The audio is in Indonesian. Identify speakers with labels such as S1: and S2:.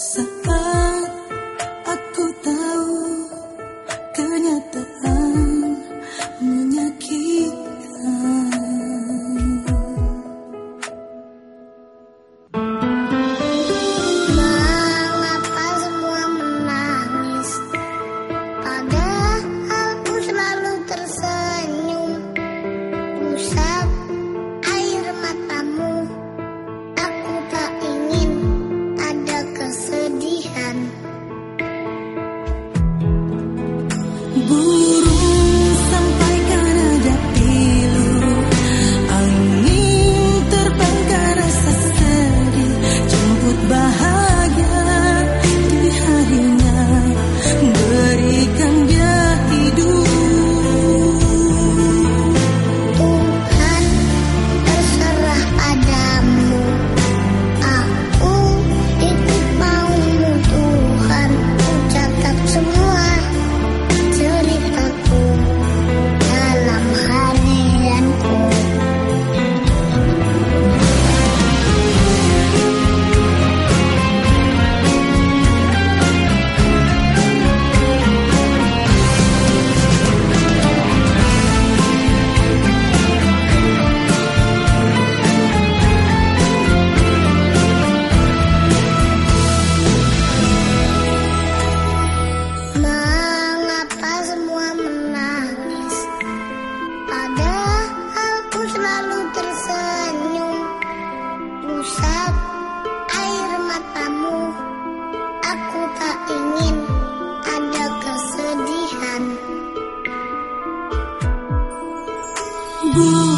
S1: Sa 不
S2: tersenyum. Usap air matamu. Aku tak ingin ada kesedihan.
S1: Bu